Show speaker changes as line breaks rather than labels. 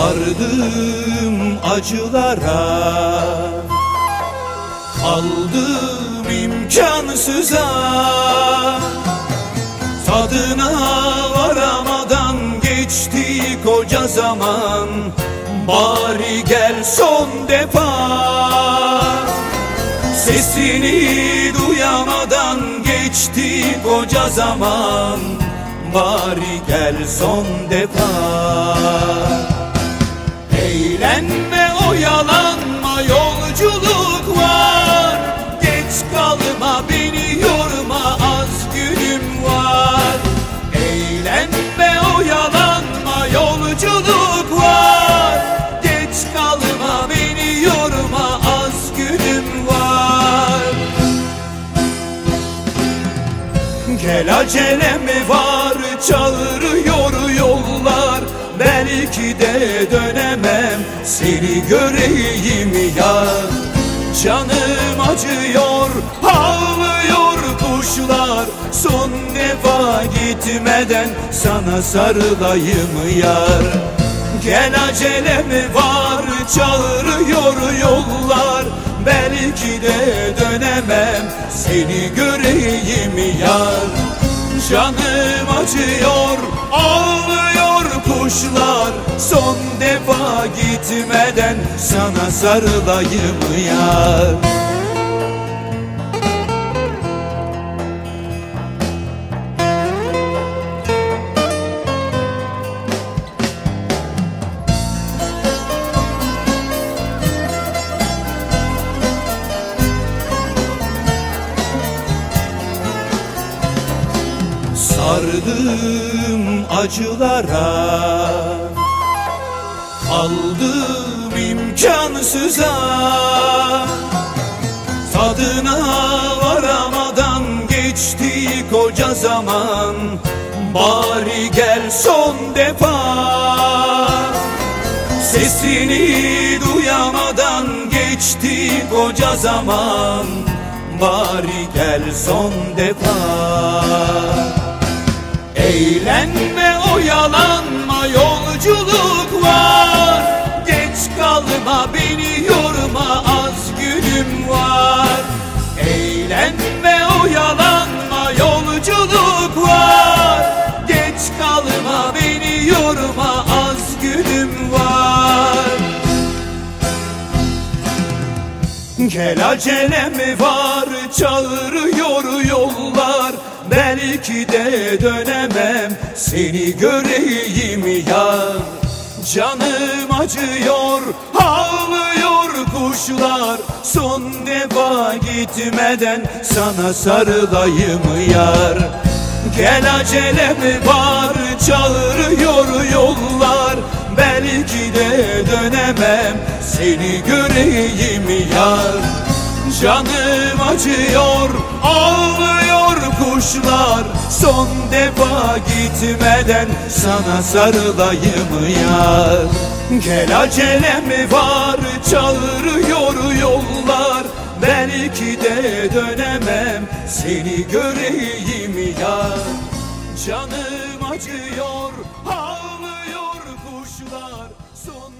Sardım acılara. Kaldım imkansıza. Tadına varamadan geçti koca zaman. Bari gel son defa. Sesini duyamadan geçti koca zaman. Bari gel son defa Eğlenme oyalanma yolculuk var. Geç kalma beni yorma az günüm var. Eğlenme oyalanma yolculuk var. Geç kalma beni yorma az günüm var. Gel acelem var çağırıyor yollar. Belki de dönemem seni göreyim ya. Canım acıyor ağlıyor kuşlar. Son defa gitmeden sana sarılayım yar. Gel acelem var çağırıyor yollar. Belki de dönemem seni göreyim yar. Canım acıyor ağlıyor kuşlar Son defa gitmeden sana sarılayım yar Sardım acılara. Kaldım imkansıza. Tadına varamadan geçti koca zaman. Bari gel son defa. Sesini duyamadan geçti koca zaman. Bari gel son defa Eğlenme oyalanma yolculuk var. Geç kalma beni yorma az günüm var. Eğlenme oyalanma yolculuk var. Geç kalma beni yorma az günüm var. Gel acelem var çağırıyor yollar Belki de dönemem seni göreyim ya. Canım acıyor ağlıyor kuşlar. Son defa gitmeden sana sarılayım yar. Gel acelem var çağırıyor yollar. Belki de dönemem seni göreyim yar Canım acıyor ağlıyor kuşlar. Son defa gitmeden sana sarılayım yar. Gel acelem var çağırıyor yollar. Belki de dönemem seni göreyim yar. Canım acıyor ağlıyor kuşlar. Son